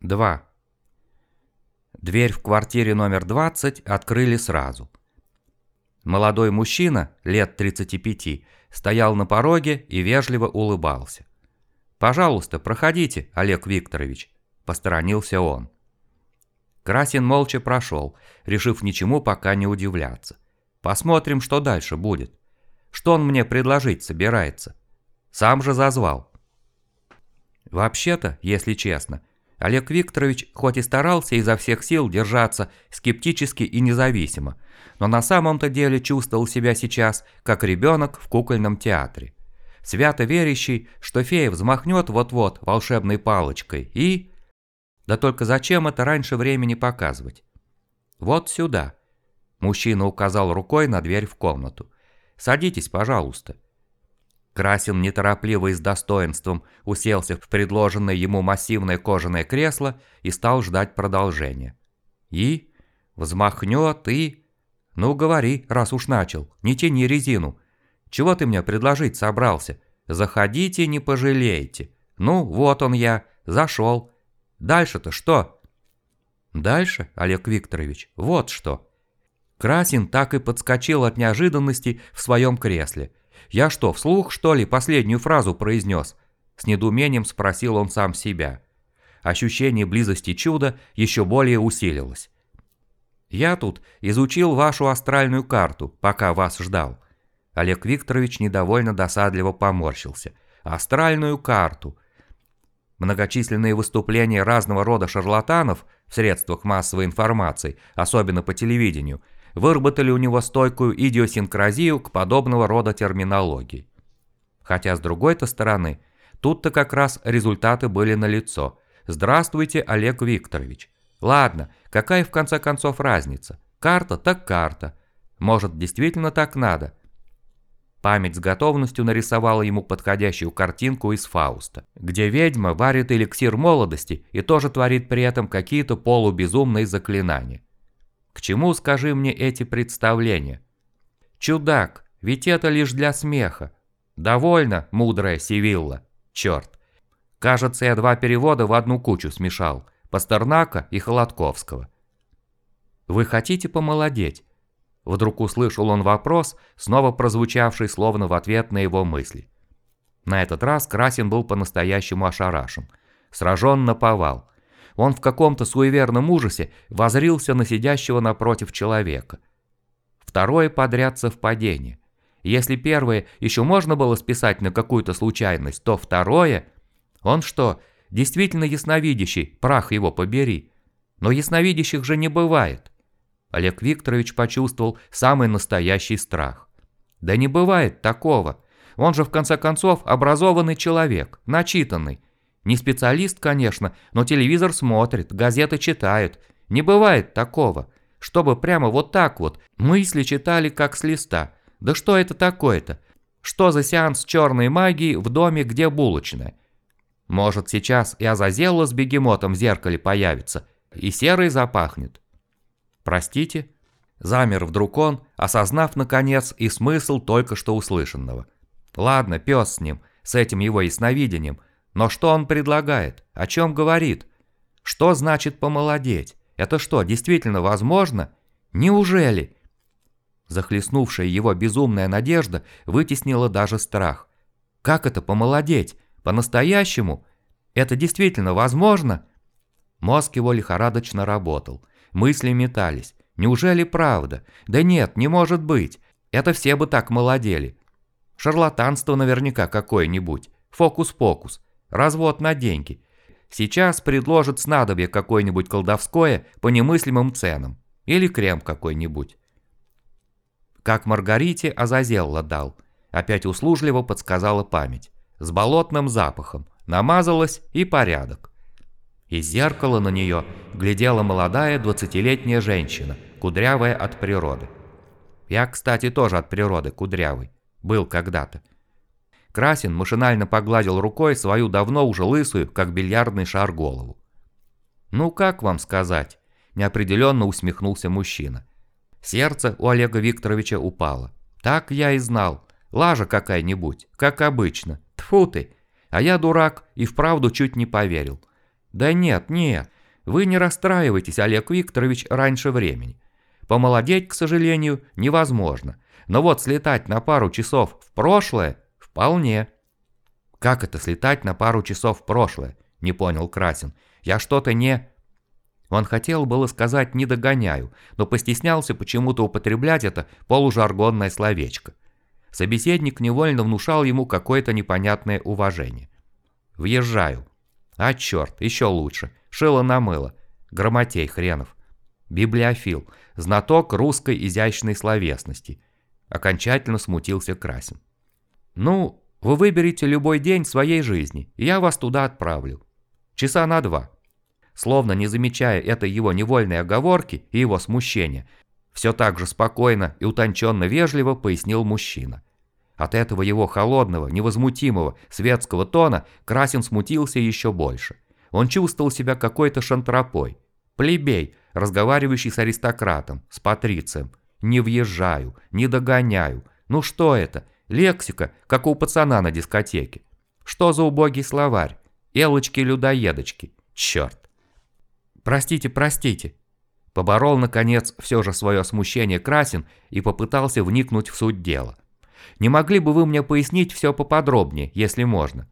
2. Дверь в квартире номер 20 открыли сразу. Молодой мужчина, лет 35, стоял на пороге и вежливо улыбался. «Пожалуйста, проходите, Олег Викторович», – посторонился он. Красин молча прошел, решив ничему пока не удивляться. Посмотрим, что дальше будет. Что он мне предложить собирается? Сам же зазвал. Вообще-то, если честно, Олег Викторович хоть и старался изо всех сил держаться скептически и независимо, но на самом-то деле чувствовал себя сейчас как ребенок в кукольном театре. Свято верящий, что фея взмахнет вот-вот волшебной палочкой и... Да только зачем это раньше времени показывать? Вот сюда. Мужчина указал рукой на дверь в комнату. Садитесь, пожалуйста. Красин неторопливо и с достоинством уселся в предложенное ему массивное кожаное кресло и стал ждать продолжения. И? Взмахнет и... Ну говори, раз уж начал, не тяни резину. Чего ты мне предложить собрался? Заходите, не пожалеете. Ну, вот он я, зашел. Дальше-то что? Дальше, Олег Викторович, вот что. Красин так и подскочил от неожиданности в своем кресле – «Я что, вслух, что ли, последнюю фразу произнес?» С недоумением спросил он сам себя. Ощущение близости чуда еще более усилилось. «Я тут изучил вашу астральную карту, пока вас ждал». Олег Викторович недовольно досадливо поморщился. «Астральную карту». Многочисленные выступления разного рода шарлатанов в средствах массовой информации, особенно по телевидению – выработали у него стойкую идиосинкразию к подобного рода терминологии. Хотя с другой-то стороны, тут-то как раз результаты были налицо. Здравствуйте, Олег Викторович. Ладно, какая в конце концов разница? Карта так карта. Может, действительно так надо? Память с готовностью нарисовала ему подходящую картинку из Фауста, где ведьма варит эликсир молодости и тоже творит при этом какие-то полубезумные заклинания. К чему, скажи мне, эти представления? Чудак, ведь это лишь для смеха. Довольно, мудрая Сивилла. Черт. Кажется, я два перевода в одну кучу смешал. Пастернака и Холодковского. Вы хотите помолодеть? Вдруг услышал он вопрос, снова прозвучавший словно в ответ на его мысли. На этот раз Красин был по-настоящему ошарашен. Сражен на повал он в каком-то суеверном ужасе возрился на сидящего напротив человека. Второе подряд совпадение. Если первое еще можно было списать на какую-то случайность, то второе... Он что, действительно ясновидящий, прах его побери. Но ясновидящих же не бывает. Олег Викторович почувствовал самый настоящий страх. Да не бывает такого. Он же в конце концов образованный человек, начитанный, не специалист, конечно, но телевизор смотрит, газеты читает. Не бывает такого. Чтобы прямо вот так вот мысли читали как с листа. Да что это такое-то? Что за сеанс черной магии в доме, где булочная? Может, сейчас и Азазелла с бегемотом в зеркале появится, и серый запахнет. Простите? Замер вдруг он, осознав, наконец, и смысл только что услышанного. Ладно, пес с ним, с этим его ясновидением, но что он предлагает? О чем говорит? Что значит помолодеть? Это что, действительно возможно? Неужели? Захлестнувшая его безумная надежда вытеснила даже страх. Как это помолодеть? По-настоящему? Это действительно возможно? Мозг его лихорадочно работал. Мысли метались. Неужели правда? Да нет, не может быть. Это все бы так молодели. Шарлатанство наверняка какое-нибудь. Фокус-покус. Развод на деньги. Сейчас предложат снадобье какое-нибудь колдовское по немыслимым ценам. Или крем какой-нибудь. Как Маргарите Азазелла дал. Опять услужливо подсказала память. С болотным запахом. Намазалась и порядок. Из зеркала на нее глядела молодая двадцатилетняя женщина, кудрявая от природы. Я, кстати, тоже от природы кудрявый. Был когда-то. Красин машинально погладил рукой свою давно уже лысую, как бильярдный шар, голову. «Ну как вам сказать?» – неопределенно усмехнулся мужчина. Сердце у Олега Викторовича упало. «Так я и знал. Лажа какая-нибудь, как обычно. Тфу ты! А я дурак и вправду чуть не поверил. Да нет, нет, вы не расстраивайтесь, Олег Викторович, раньше времени. Помолодеть, к сожалению, невозможно. Но вот слетать на пару часов в прошлое – вполне. Как это слетать на пару часов в прошлое? Не понял Красин. Я что-то не... Он хотел было сказать «не догоняю», но постеснялся почему-то употреблять это полужаргонное словечко. Собеседник невольно внушал ему какое-то непонятное уважение. «Въезжаю». «А черт, еще лучше. Шило на мыло. Грамотей хренов. Библиофил. Знаток русской изящной словесности». Окончательно смутился Красин. «Ну, вы выберите любой день своей жизни, и я вас туда отправлю. Часа на два. Словно не замечая этой его невольной оговорки и его смущения, все так же спокойно и утонченно вежливо пояснил мужчина. От этого его холодного, невозмутимого, светского тона Красин смутился еще больше. Он чувствовал себя какой-то шантропой. Плебей, разговаривающий с аристократом, с патрицием. Не въезжаю, не догоняю. Ну что это? Лексика, как у пацана на дискотеке. Что за убогий словарь? Элочки-людоедочки. Черт. Простите, простите. Поборол, наконец, все же свое смущение Красин и попытался вникнуть в суть дела. Не могли бы вы мне пояснить все поподробнее, если можно?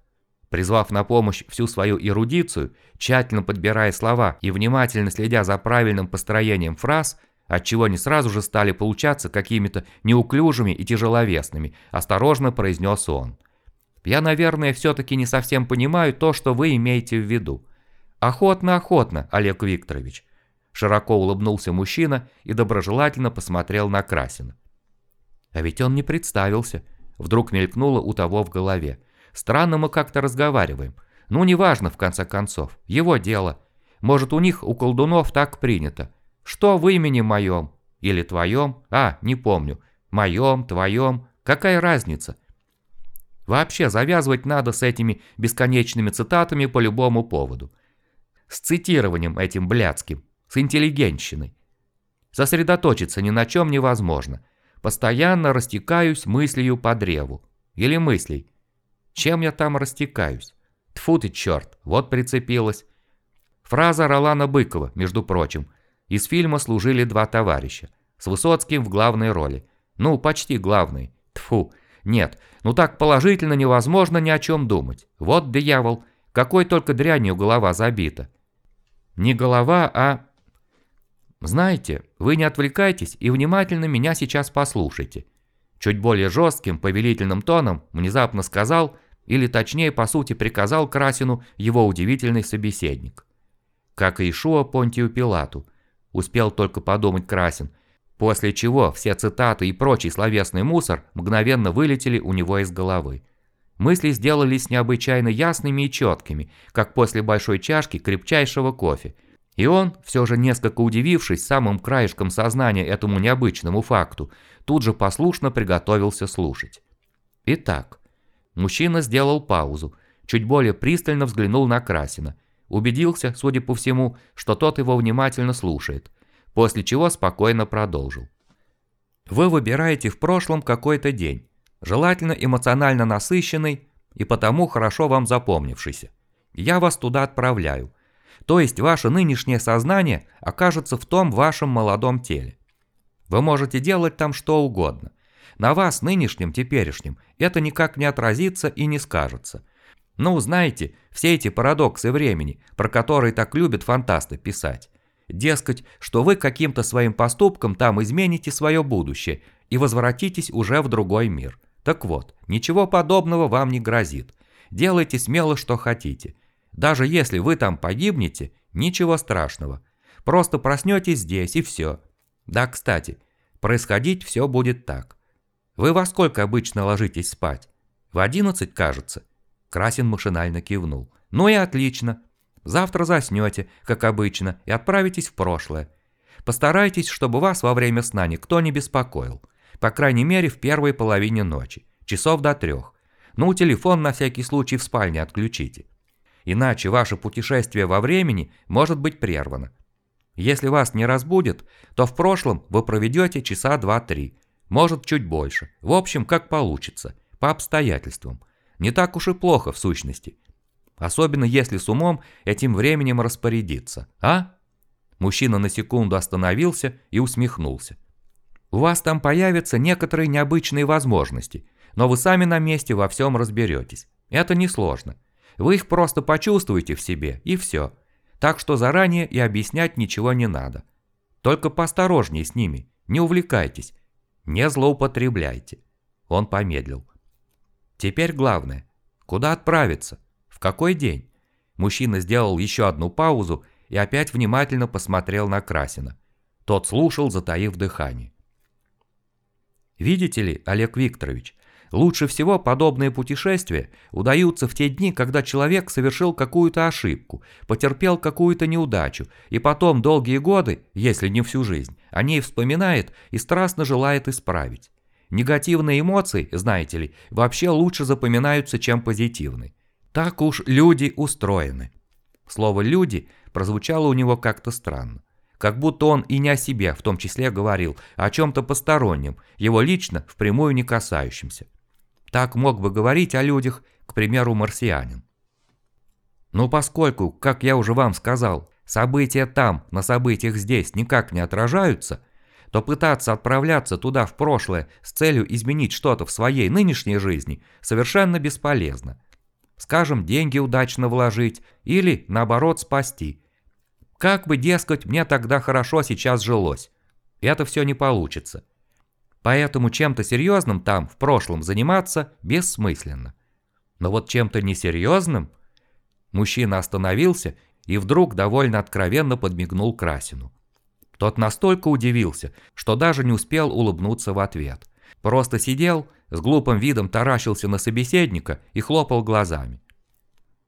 Призвав на помощь всю свою эрудицию, тщательно подбирая слова и внимательно следя за правильным построением фраз, отчего они сразу же стали получаться какими-то неуклюжими и тяжеловесными, осторожно произнес он. «Я, наверное, все-таки не совсем понимаю то, что вы имеете в виду. Охотно, охотно, Олег Викторович». Широко улыбнулся мужчина и доброжелательно посмотрел на Красина. А ведь он не представился. Вдруг мелькнуло у того в голове. Странно мы как-то разговариваем. Ну, неважно, в конце концов. Его дело. Может, у них, у колдунов, так принято. Что в имени моем? Или твоем? А, не помню. Моем, твоем? Какая разница? Вообще завязывать надо с этими бесконечными цитатами по любому поводу. С цитированием этим блядским, с интеллигентщиной. Сосредоточиться ни на чем невозможно. Постоянно растекаюсь мыслью по древу. Или мыслей. Чем я там растекаюсь? Тфу ты черт, вот прицепилась. Фраза Ролана Быкова, между прочим, из фильма служили два товарища. С Высоцким в главной роли. Ну, почти главной. Тфу. Нет, ну так положительно невозможно ни о чем думать. Вот дьявол, какой только дрянью голова забита. Не голова, а... Знаете, вы не отвлекайтесь и внимательно меня сейчас послушайте. Чуть более жестким, повелительным тоном внезапно сказал, или точнее по сути приказал Красину его удивительный собеседник. Как и Ишуа Понтию Пилату, успел только подумать Красин, после чего все цитаты и прочий словесный мусор мгновенно вылетели у него из головы. Мысли сделались необычайно ясными и четкими, как после большой чашки крепчайшего кофе. И он, все же несколько удивившись самым краешком сознания этому необычному факту, тут же послушно приготовился слушать. Итак, мужчина сделал паузу, чуть более пристально взглянул на Красина Убедился, судя по всему, что тот его внимательно слушает, после чего спокойно продолжил. Вы выбираете в прошлом какой-то день, желательно эмоционально насыщенный и потому хорошо вам запомнившийся. Я вас туда отправляю. То есть ваше нынешнее сознание окажется в том вашем молодом теле. Вы можете делать там что угодно. На вас, нынешнем, теперешнем, это никак не отразится и не скажется – ну, знаете, все эти парадоксы времени, про которые так любят фантасты писать. Дескать, что вы каким-то своим поступком там измените свое будущее и возвратитесь уже в другой мир. Так вот, ничего подобного вам не грозит. Делайте смело, что хотите. Даже если вы там погибнете, ничего страшного. Просто проснетесь здесь и все. Да, кстати, происходить все будет так. Вы во сколько обычно ложитесь спать? В 11, кажется. Красин машинально кивнул. «Ну и отлично. Завтра заснете, как обычно, и отправитесь в прошлое. Постарайтесь, чтобы вас во время сна никто не беспокоил. По крайней мере, в первой половине ночи. Часов до трех. Ну, телефон на всякий случай в спальне отключите. Иначе ваше путешествие во времени может быть прервано. Если вас не разбудит, то в прошлом вы проведете часа два-три. Может, чуть больше. В общем, как получится. По обстоятельствам. Не так уж и плохо в сущности. Особенно если с умом этим временем распорядиться, а? Мужчина на секунду остановился и усмехнулся. У вас там появятся некоторые необычные возможности, но вы сами на месте во всем разберетесь. Это несложно. Вы их просто почувствуете в себе, и все. Так что заранее и объяснять ничего не надо. Только поосторожнее с ними, не увлекайтесь, не злоупотребляйте. Он помедлил. Теперь главное, куда отправиться? В какой день? Мужчина сделал еще одну паузу и опять внимательно посмотрел на Красина. Тот слушал, затаив дыхание. Видите ли, Олег Викторович, лучше всего подобные путешествия удаются в те дни, когда человек совершил какую-то ошибку, потерпел какую-то неудачу, и потом долгие годы, если не всю жизнь, о ней вспоминает и страстно желает исправить. Негативные эмоции, знаете ли, вообще лучше запоминаются, чем позитивные. Так уж люди устроены. Слово «люди» прозвучало у него как-то странно. Как будто он и не о себе в том числе говорил, а о чем-то постороннем, его лично впрямую не касающемся. Так мог бы говорить о людях, к примеру, марсианин. Но поскольку, как я уже вам сказал, события там, на событиях здесь никак не отражаются, то пытаться отправляться туда в прошлое с целью изменить что-то в своей нынешней жизни совершенно бесполезно. Скажем, деньги удачно вложить или, наоборот, спасти – как бы, дескать, мне тогда хорошо сейчас жилось. Это все не получится. Поэтому чем-то серьезным там, в прошлом, заниматься бессмысленно. Но вот чем-то несерьезным... Мужчина остановился и вдруг довольно откровенно подмигнул Красину. Тот настолько удивился, что даже не успел улыбнуться в ответ. Просто сидел, с глупым видом таращился на собеседника и хлопал глазами.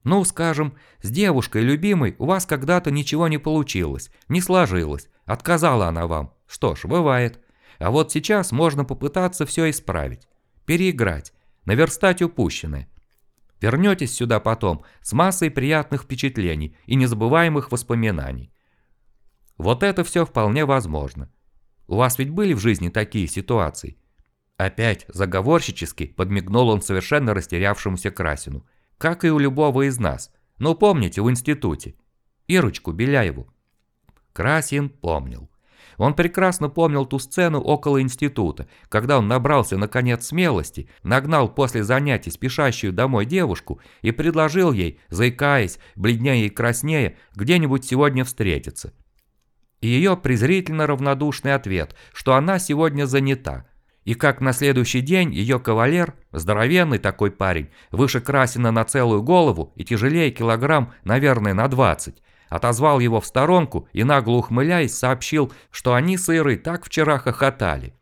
Ну, скажем, с девушкой любимой у вас когда-то ничего не получилось, не сложилось, отказала она вам. Что ж, бывает. А вот сейчас можно попытаться все исправить, переиграть, наверстать упущенное. Вернетесь сюда потом с массой приятных впечатлений и незабываемых воспоминаний. Вот это все вполне возможно. У вас ведь были в жизни такие ситуации? Опять заговорщически подмигнул он совершенно растерявшемуся Красину – как и у любого из нас. Ну помните, в институте. Ирочку Беляеву. Красин помнил. Он прекрасно помнил ту сцену около института, когда он набрался наконец смелости, нагнал после занятий спешащую домой девушку и предложил ей, заикаясь, бледнее и краснее, где-нибудь сегодня встретиться. И ее презрительно равнодушный ответ, что она сегодня занята – и как на следующий день ее кавалер, здоровенный такой парень, выше Красина на целую голову и тяжелее килограмм, наверное, на 20, отозвал его в сторонку и нагло ухмыляясь сообщил, что они с Ирой так вчера хохотали.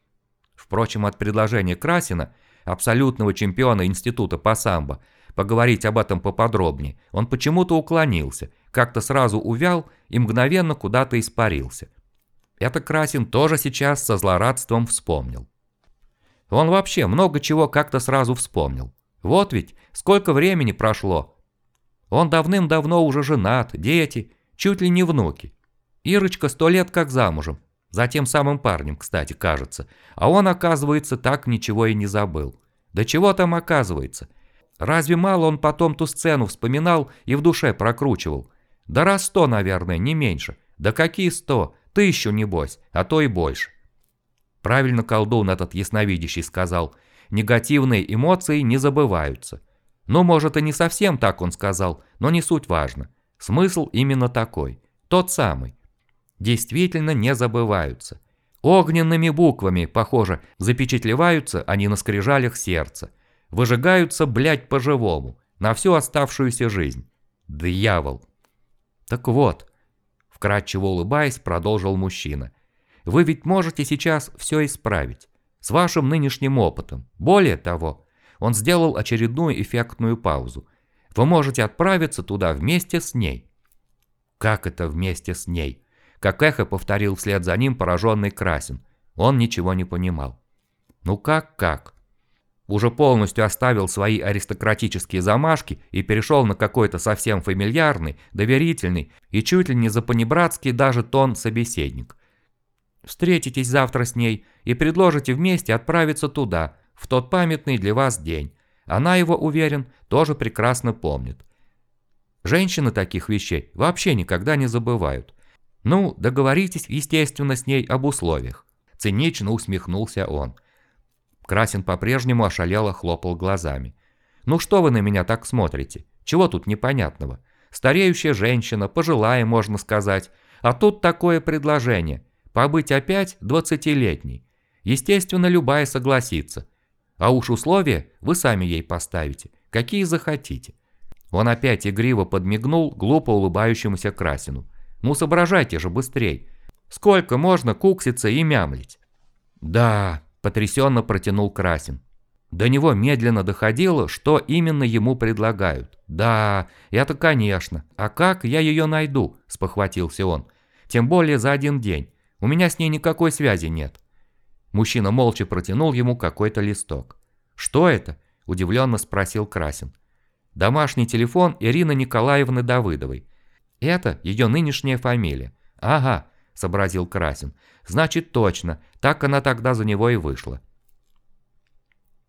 Впрочем, от предложения Красина, абсолютного чемпиона института по самбо, поговорить об этом поподробнее, он почему-то уклонился, как-то сразу увял и мгновенно куда-то испарился. Это Красин тоже сейчас со злорадством вспомнил. Он вообще много чего как-то сразу вспомнил. Вот ведь, сколько времени прошло. Он давным-давно уже женат, дети, чуть ли не внуки. Ирочка сто лет как замужем. За тем самым парнем, кстати, кажется. А он, оказывается, так ничего и не забыл. Да чего там оказывается? Разве мало он потом ту сцену вспоминал и в душе прокручивал? Да раз сто, наверное, не меньше. Да какие сто? Тысячу, небось, а то и больше. Правильно колдун этот ясновидящий сказал, негативные эмоции не забываются. Ну, может и не совсем так он сказал, но не суть важно. Смысл именно такой, тот самый. Действительно не забываются. Огненными буквами, похоже, запечатлеваются они на скрижалях сердца. Выжигаются, блядь, по-живому, на всю оставшуюся жизнь. Дьявол. Так вот, вкратчиво улыбаясь, продолжил мужчина – вы ведь можете сейчас все исправить. С вашим нынешним опытом. Более того, он сделал очередную эффектную паузу. Вы можете отправиться туда вместе с ней. Как это вместе с ней? Как эхо повторил вслед за ним пораженный Красин. Он ничего не понимал. Ну как-как? Уже полностью оставил свои аристократические замашки и перешел на какой-то совсем фамильярный, доверительный и чуть ли не запанибратский даже тон собеседник – Встретитесь завтра с ней и предложите вместе отправиться туда, в тот памятный для вас день. Она его, уверен, тоже прекрасно помнит. Женщины таких вещей вообще никогда не забывают. Ну, договоритесь, естественно, с ней об условиях. Цинично усмехнулся он. Красин по-прежнему ошалело хлопал глазами. «Ну что вы на меня так смотрите? Чего тут непонятного? Стареющая женщина, пожилая, можно сказать. А тут такое предложение. Побыть опять двадцатилетней. Естественно, любая согласится. А уж условия вы сами ей поставите, какие захотите. Он опять игриво подмигнул глупо улыбающемуся Красину. Ну соображайте же быстрей. Сколько можно кукситься и мямлить? Да, потрясенно протянул Красин. До него медленно доходило, что именно ему предлагают. «Да, это конечно. А как я ее найду?» – спохватился он. «Тем более за один день. У меня с ней никакой связи нет». Мужчина молча протянул ему какой-то листок. «Что это?» – удивленно спросил Красин. «Домашний телефон Ирины Николаевны Давыдовой. Это ее нынешняя фамилия». «Ага», – сообразил Красин. «Значит, точно. Так она тогда за него и вышла».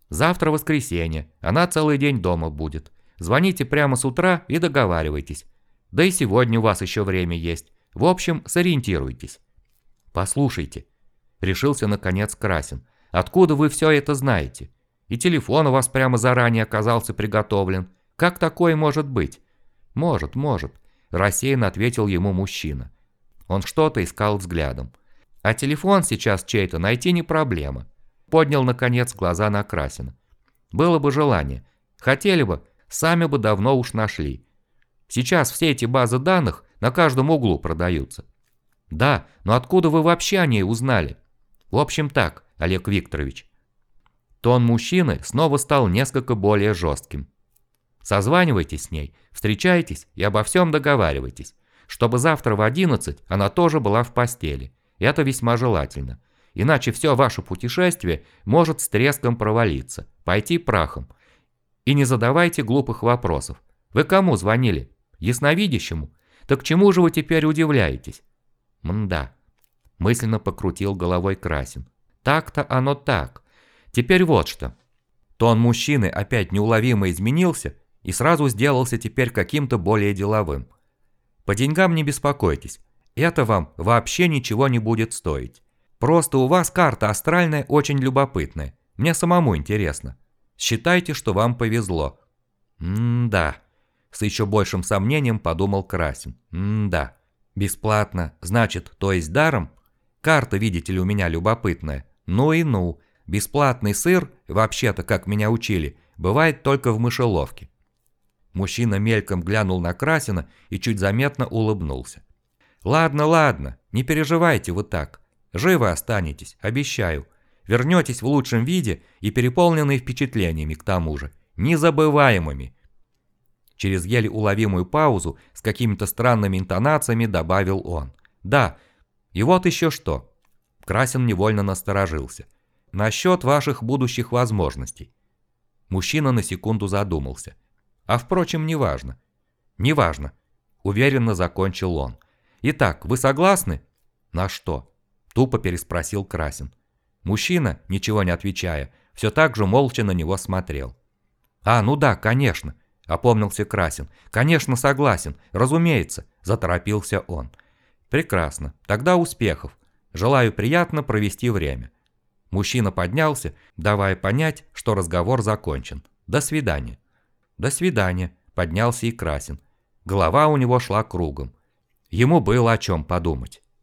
Завтра воскресенье, она целый день дома будет. Звоните прямо с утра и договаривайтесь. Да и сегодня у вас еще время есть. В общем, сориентируйтесь. Послушайте, решился наконец Красин. Откуда вы все это знаете? И телефон у вас прямо заранее оказался приготовлен. Как такое может быть? Может, может, рассеянно ответил ему мужчина. Он что-то искал взглядом. А телефон сейчас чей-то найти не проблема. Поднял, наконец, глаза на Красина. Было бы желание. Хотели бы, сами бы давно уж нашли. Сейчас все эти базы данных на каждом углу продаются. Да, но откуда вы вообще о ней узнали? В общем так, Олег Викторович. Тон мужчины снова стал несколько более жестким. Созванивайтесь с ней, встречайтесь и обо всем договаривайтесь, чтобы завтра в 11 она тоже была в постели. Это весьма желательно. Иначе все ваше путешествие может с треском провалиться, пойти прахом. И не задавайте глупых вопросов. Вы кому звонили? Ясновидящему? Так чему же вы теперь удивляетесь? Мда. Мысленно покрутил головой Красин. Так-то оно так. Теперь вот что. Тон мужчины опять неуловимо изменился и сразу сделался теперь каким-то более деловым. По деньгам не беспокойтесь. Это вам вообще ничего не будет стоить. Просто у вас карта астральная очень любопытная. Мне самому интересно. Считайте, что вам повезло. М-да. С еще большим сомнением подумал Красин. М-да. Бесплатно. Значит, то есть даром? Карта, видите ли, у меня любопытная. Ну и ну. Бесплатный сыр, вообще-то, как меня учили, бывает только в мышеловке. Мужчина мельком глянул на Красина и чуть заметно улыбнулся. «Ладно, ладно, не переживайте вы так. Живы останетесь, обещаю. Вернетесь в лучшем виде и переполненные впечатлениями к тому же. Незабываемыми. Через еле уловимую паузу с какими-то странными интонациями добавил он. Да, и вот еще что. Красин невольно насторожился. Насчет ваших будущих возможностей. Мужчина на секунду задумался. А впрочем, неважно. Неважно. Уверенно закончил он. Итак, вы согласны? На что? Тупо переспросил Красин. Мужчина, ничего не отвечая, все так же молча на него смотрел. «А, ну да, конечно», — опомнился Красин. «Конечно, согласен, разумеется», — заторопился он. «Прекрасно, тогда успехов. Желаю приятно провести время». Мужчина поднялся, давая понять, что разговор закончен. «До свидания». «До свидания», — поднялся и Красин. Голова у него шла кругом. Ему было о чем подумать.